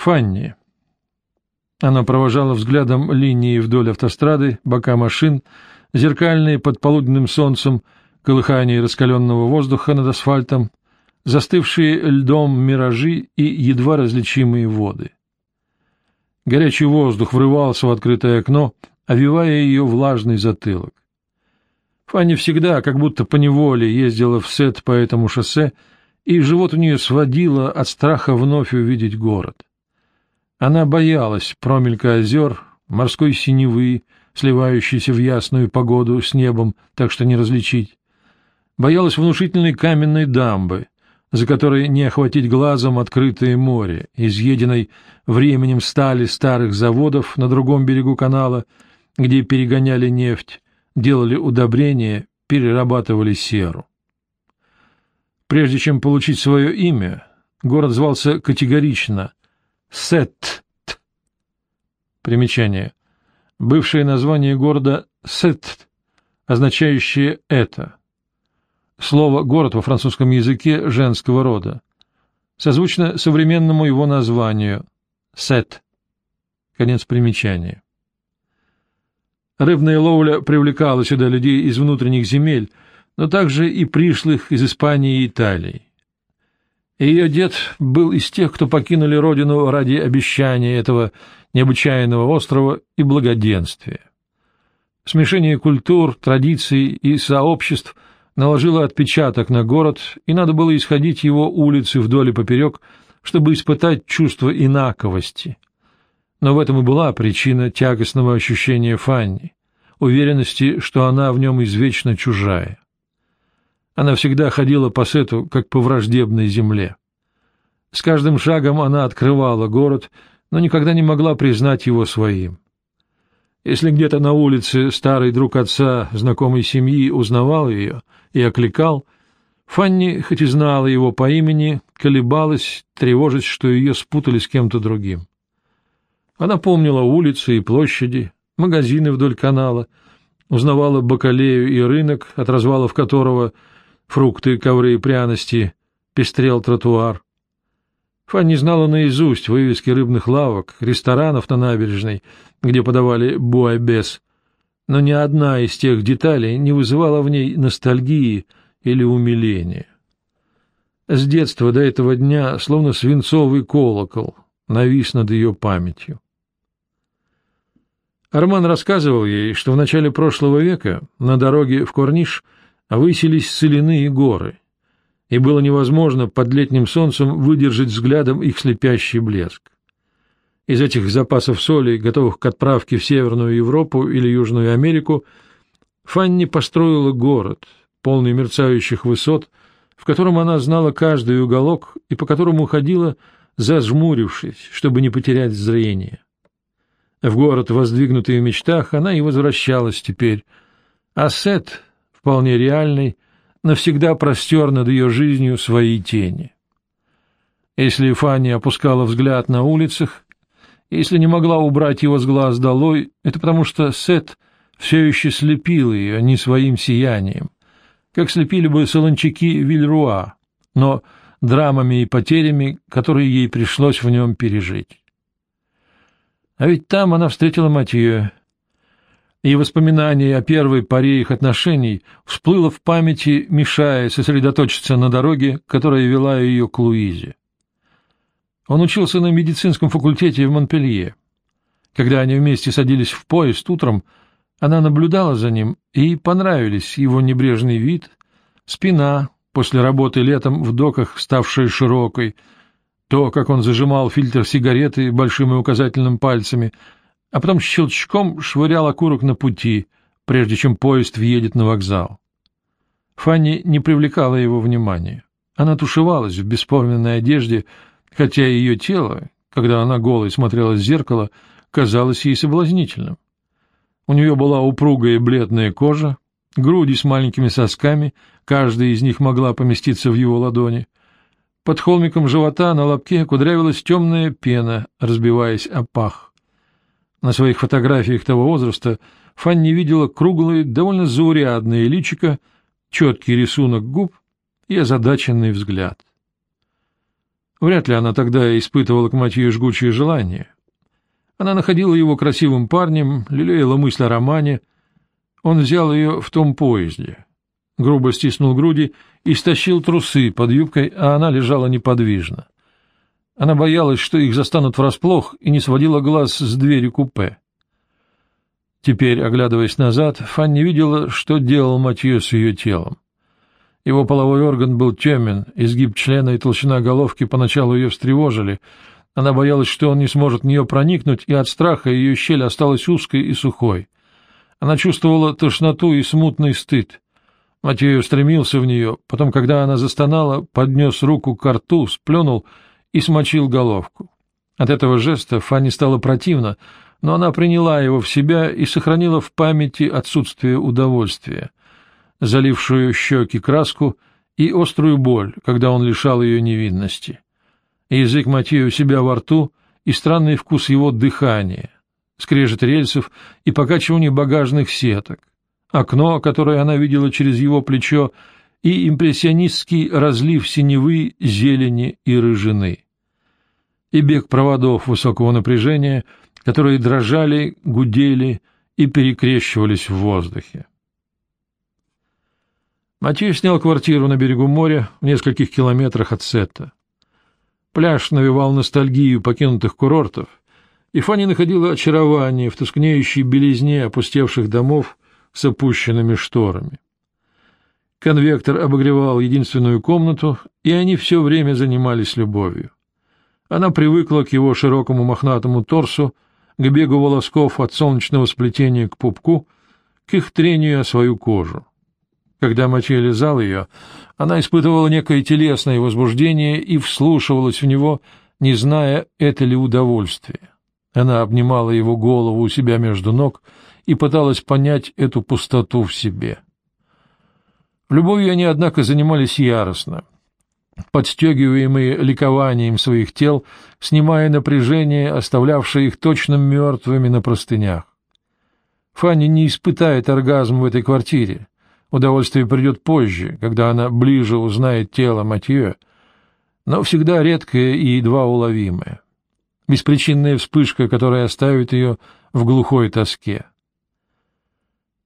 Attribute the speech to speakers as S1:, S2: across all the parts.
S1: Фанни. Она провожала взглядом линии вдоль автострады, бока машин, зеркальные под полуденным солнцем, колыхание раскаленного воздуха над асфальтом, застывшие льдом миражи и едва различимые воды. Горячий воздух врывался в открытое окно, овивая ее влажный затылок. Фанни всегда, как будто поневоле, ездила в сет по этому шоссе, и живот у нее сводило от страха вновь увидеть город. Она боялась промелька озер, морской синевы, сливающейся в ясную погоду с небом, так что не различить. Боялась внушительной каменной дамбы, за которой не охватить глазом открытое море, изъеденной временем стали старых заводов на другом берегу канала, где перегоняли нефть, делали удобрения, перерабатывали серу. Прежде чем получить свое имя, город звался категорично Сет. Примечание. Бывшее название города Сет, означающее «это». Слово «город» во французском языке женского рода. Созвучно современному его названию Сет. Конец примечания. Рыбная ловля привлекала сюда людей из внутренних земель, но также и пришлых из Испании и Италии. Ее дед был из тех, кто покинули родину ради обещания этого необычайного острова и благоденствия. Смешение культур, традиций и сообществ наложило отпечаток на город, и надо было исходить его улицы вдоль и поперек, чтобы испытать чувство инаковости. Но в этом и была причина тягостного ощущения Фанни, уверенности, что она в нем извечно чужая. Она всегда ходила по сету, как по враждебной земле. С каждым шагом она открывала город, но никогда не могла признать его своим. Если где-то на улице старый друг отца, знакомой семьи, узнавал ее и окликал, Фанни, хоть и знала его по имени, колебалась, тревожась, что ее спутали с кем-то другим. Она помнила улицы и площади, магазины вдоль канала, узнавала бакалею и рынок, от развалов которого фрукты, ковры и пряности, пестрел тротуар. Фанни знала наизусть вывески рыбных лавок, ресторанов на набережной, где подавали буайбес, но ни одна из тех деталей не вызывала в ней ностальгии или умиления. С детства до этого дня, словно свинцовый колокол, навис над ее памятью. Арман рассказывал ей, что в начале прошлого века на дороге в Корниш – высились соляные горы, и было невозможно под летним солнцем выдержать взглядом их слепящий блеск. Из этих запасов соли, готовых к отправке в Северную Европу или Южную Америку, Фанни построила город, полный мерцающих высот, в котором она знала каждый уголок и по которому ходила, зажмурившись, чтобы не потерять зрение. В город, воздвигнутый в мечтах, она и возвращалась теперь, а Сет вполне реальной, навсегда простер над ее жизнью свои тени. Если Фанни опускала взгляд на улицах, если не могла убрать его с глаз долой, это потому что Сет все еще слепил ее не своим сиянием, как слепили бы солончаки Вильруа, но драмами и потерями, которые ей пришлось в нем пережить. А ведь там она встретила Матье, и воспоминание о первой паре их отношений всплыло в памяти, мешая сосредоточиться на дороге, которая вела ее к Луизе. Он учился на медицинском факультете в Монпелье. Когда они вместе садились в поезд утром, она наблюдала за ним, и понравились его небрежный вид, спина, после работы летом в доках, ставшая широкой, то, как он зажимал фильтр сигареты большим и указательным пальцами — а потом щелчком швырял окурок на пути, прежде чем поезд въедет на вокзал. Фанни не привлекала его внимания. Она тушевалась в бесформенной одежде, хотя ее тело, когда она голой смотрела в зеркало, казалось ей соблазнительным. У нее была упругая и бледная кожа, груди с маленькими сосками, каждая из них могла поместиться в его ладони. Под холмиком живота на лобке кудрявилась темная пена, разбиваясь о пах. На своих фотографиях того возраста Фанни видела круглое, довольно заурядное личико, четкий рисунок губ и озадаченный взгляд. Вряд ли она тогда испытывала к Матью жгучее желание. Она находила его красивым парнем, лелеяла мысль о романе. Он взял ее в том поезде. Грубо стиснул груди и стащил трусы под юбкой, а она лежала неподвижно. Она боялась, что их застанут врасплох, и не сводила глаз с двери купе. Теперь, оглядываясь назад, Фанни видела, что делал Матье с ее телом. Его половой орган был темен, изгиб члена и толщина головки поначалу ее встревожили. Она боялась, что он не сможет в нее проникнуть, и от страха ее щель осталась узкой и сухой. Она чувствовала тошноту и смутный стыд. Матье устремился в нее, потом, когда она застонала, поднес руку к рту, сплюнул и смочил головку. От этого жеста Фанни стало противно, но она приняла его в себя и сохранила в памяти отсутствие удовольствия, залившую щеки краску и острую боль, когда он лишал ее невинности. Язык Матье у себя во рту и странный вкус его дыхания, скрежет рельсов и покачивание багажных сеток, окно, которое она видела через его плечо, и импрессионистский разлив синевы, зелени и рыжины. И бег проводов высокого напряжения — которые дрожали, гудели и перекрещивались в воздухе. Матье снял квартиру на берегу моря в нескольких километрах от Сетта. Пляж навевал ностальгию покинутых курортов, и Фанни находила очарование в тускнеющей белизне опустевших домов с опущенными шторами. Конвектор обогревал единственную комнату, и они все время занимались любовью. Она привыкла к его широкому мохнатому торсу, к бегу волосков от солнечного сплетения к пупку, к их трению о свою кожу. Когда Матье лизал ее, она испытывала некое телесное возбуждение и вслушивалась в него, не зная, это ли удовольствие. Она обнимала его голову у себя между ног и пыталась понять эту пустоту в себе. Любви они, однако, занимались яростно — подстегиваемые ликованием своих тел, снимая напряжение, оставлявшее их точно мертвыми на простынях. Фанни не испытает оргазм в этой квартире. Удовольствие придет позже, когда она ближе узнает тело Матье, но всегда редкое и едва уловимое. Беспричинная вспышка, которая оставит ее в глухой тоске.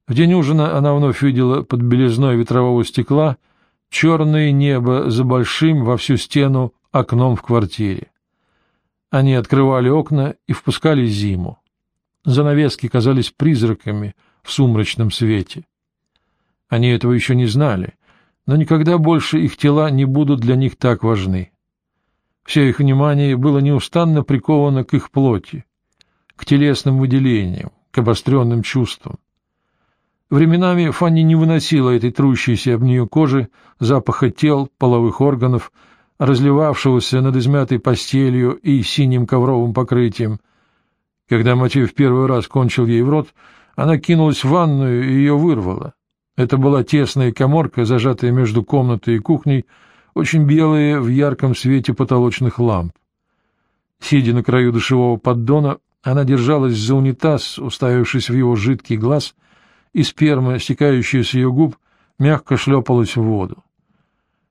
S1: В день ужина она вновь видела под белизной ветрового стекла — черное небо за большим во всю стену окном в квартире. Они открывали окна и впускали зиму. Занавески казались призраками в сумрачном свете. Они этого еще не знали, но никогда больше их тела не будут для них так важны. Все их внимание было неустанно приковано к их плоти, к телесным выделениям, к обостренным чувствам. Временами Фанни не выносила этой трущейся об нее кожи, запаха тел, половых органов, разливавшегося над измятой постелью и синим ковровым покрытием. Когда Матей в первый раз кончил ей в рот, она кинулась в ванную и ее вырвала. Это была тесная коморка, зажатая между комнатой и кухней, очень белая в ярком свете потолочных ламп. Сидя на краю душевого поддона, она держалась за унитаз, уставившись в его жидкий глаз, и сперма, стекающая с ее губ, мягко шлепалась в воду.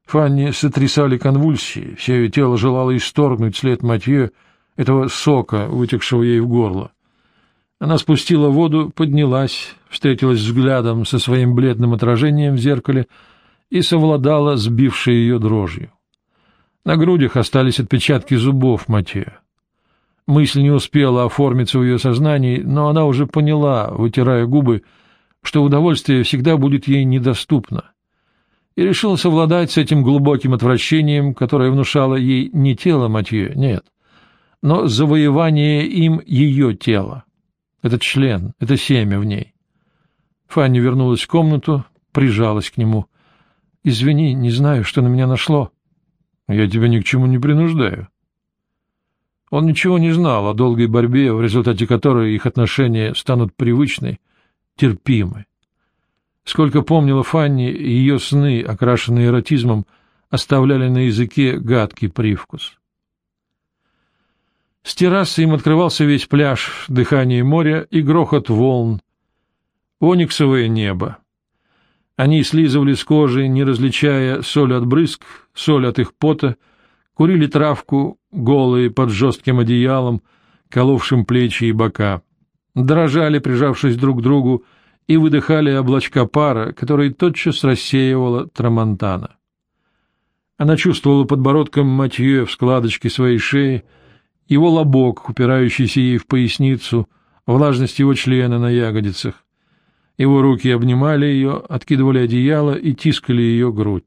S1: Фанни сотрясали конвульсии, все ее тело желало исторгнуть след Матье, этого сока, вытекшего ей в горло. Она спустила воду, поднялась, встретилась взглядом со своим бледным отражением в зеркале и совладала сбившей ее дрожью. На грудях остались отпечатки зубов Матье. Мысль не успела оформиться в ее сознании, но она уже поняла, вытирая губы, что удовольствие всегда будет ей недоступно, и решил совладать с этим глубоким отвращением, которое внушало ей не тело Матье, нет, но завоевание им ее тела. Этот член, это семя в ней. Фанни вернулась в комнату, прижалась к нему. — Извини, не знаю, что на меня нашло. — Я тебя ни к чему не принуждаю. Он ничего не знал о долгой борьбе, в результате которой их отношения станут привычной, терпимы. Сколько помнила Фанни, ее сны, окрашенные эротизмом, оставляли на языке гадкий привкус. С террасы им открывался весь пляж, дыхание моря и грохот волн, ониксовое небо. Они слизывали с кожи, не различая соль от брызг, соль от их пота, курили травку, голые под жестким одеялом, коловшим плечи и бока, дрожали, прижавшись друг к другу, и выдыхали облачка пара, которые тотчас рассеивала Трамонтана. Она чувствовала подбородком Матье в складочке своей шеи, его лобок, упирающийся ей в поясницу, влажность его члена на ягодицах. Его руки обнимали ее, откидывали одеяло и тискали ее грудь.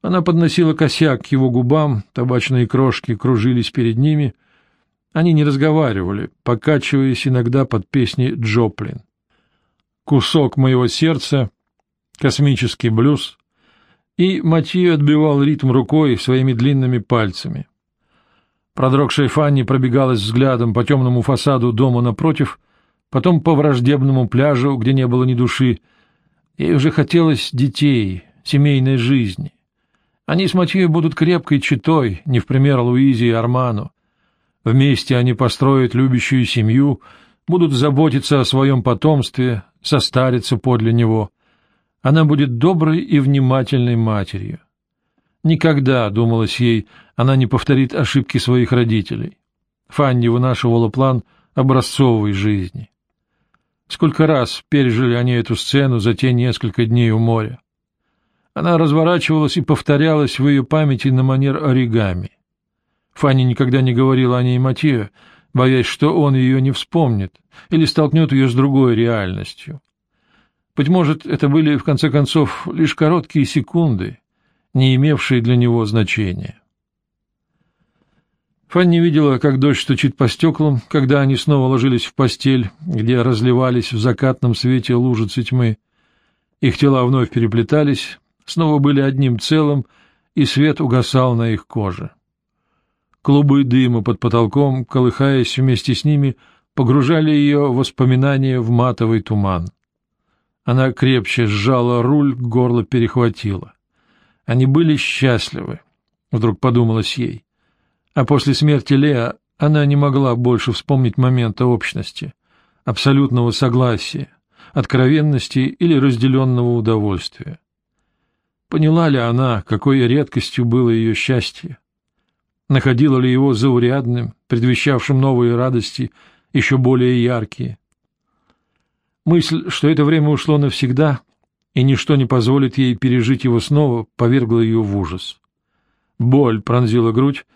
S1: Она подносила косяк к его губам, табачные крошки кружились перед ними. Они не разговаривали, покачиваясь иногда под песни Джоплин. «Кусок моего сердца», «Космический блюз», и Матье отбивал ритм рукой своими длинными пальцами. Продрогшая Фанни пробегалась взглядом по темному фасаду дома напротив, потом по враждебному пляжу, где не было ни души. Ей уже хотелось детей, семейной жизни. Они с Матье будут крепкой читой, не в пример Луизе и Арману. Вместе они построят любящую семью, будут заботиться о своем потомстве, состариться подле него. Она будет доброй и внимательной матерью. Никогда, думалось ей, она не повторит ошибки своих родителей. Фанни вынашивала план образцовой жизни. Сколько раз пережили они эту сцену за те несколько дней у моря. Она разворачивалась и повторялась в ее памяти на манер оригами. Фанни никогда не говорила о ней Матье, боясь, что он ее не вспомнит или столкнет ее с другой реальностью. Быть может, это были, в конце концов, лишь короткие секунды, не имевшие для него значения. Фанни видела, как дождь стучит по стеклам, когда они снова ложились в постель, где разливались в закатном свете лужицы тьмы. Их тела вновь переплетались, снова были одним целым, и свет угасал на их коже. Клубы дыма под потолком, колыхаясь вместе с ними, погружали ее воспоминания в матовый туман. Она крепче сжала руль, горло перехватило. Они были счастливы, вдруг подумалось ей. А после смерти Леа она не могла больше вспомнить момента общности, абсолютного согласия, откровенности или разделенного удовольствия. Поняла ли она, какой редкостью было ее счастье? Находила ли его заурядным, предвещавшим новые радости, еще более яркие? Мысль, что это время ушло навсегда, и ничто не позволит ей пережить его снова, повергла ее в ужас. Боль пронзила грудь,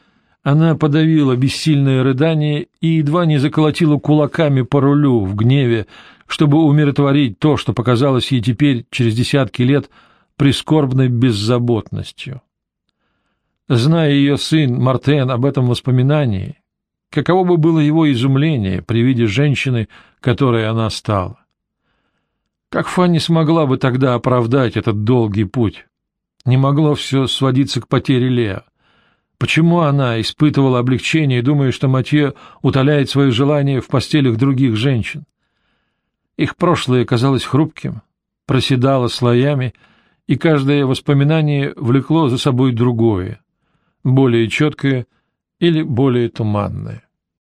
S1: она подавила бессильное рыдание и едва не заколотила кулаками по рулю в гневе, чтобы умиротворить то, что показалось ей теперь, через десятки лет, прискорбной беззаботностью. Зная ее сын Мартен об этом воспоминании, каково бы было его изумление при виде женщины, которой она стала? Как Фанни смогла бы тогда оправдать этот долгий путь? Не могло все сводиться к потере Леа. Почему она испытывала облегчение, думая, что Матье утоляет свое желание в постелях других женщин? Их прошлое казалось хрупким, проседало слоями — и каждое воспоминание влекло за собой другое, более четкое или более туманное.